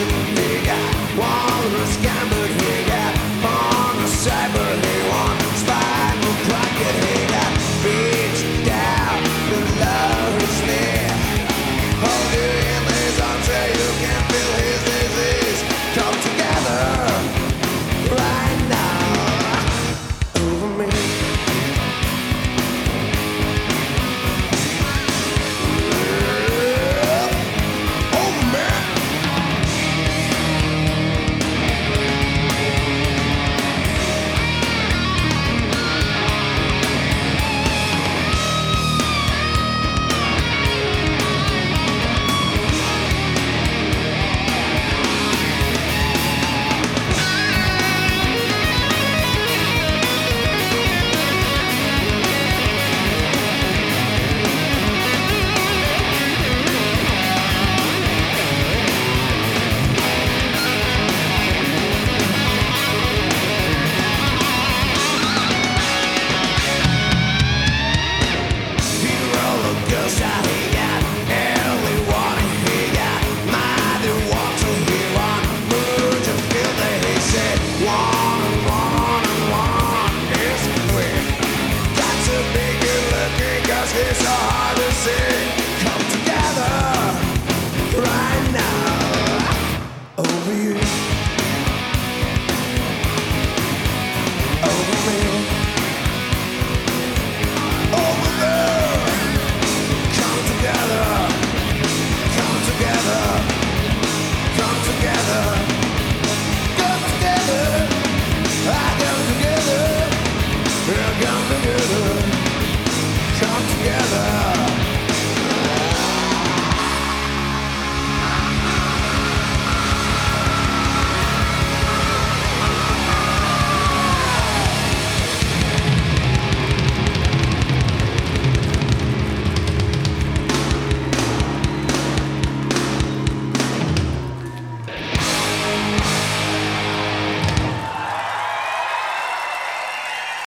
We got Walrus, gambler, nigga.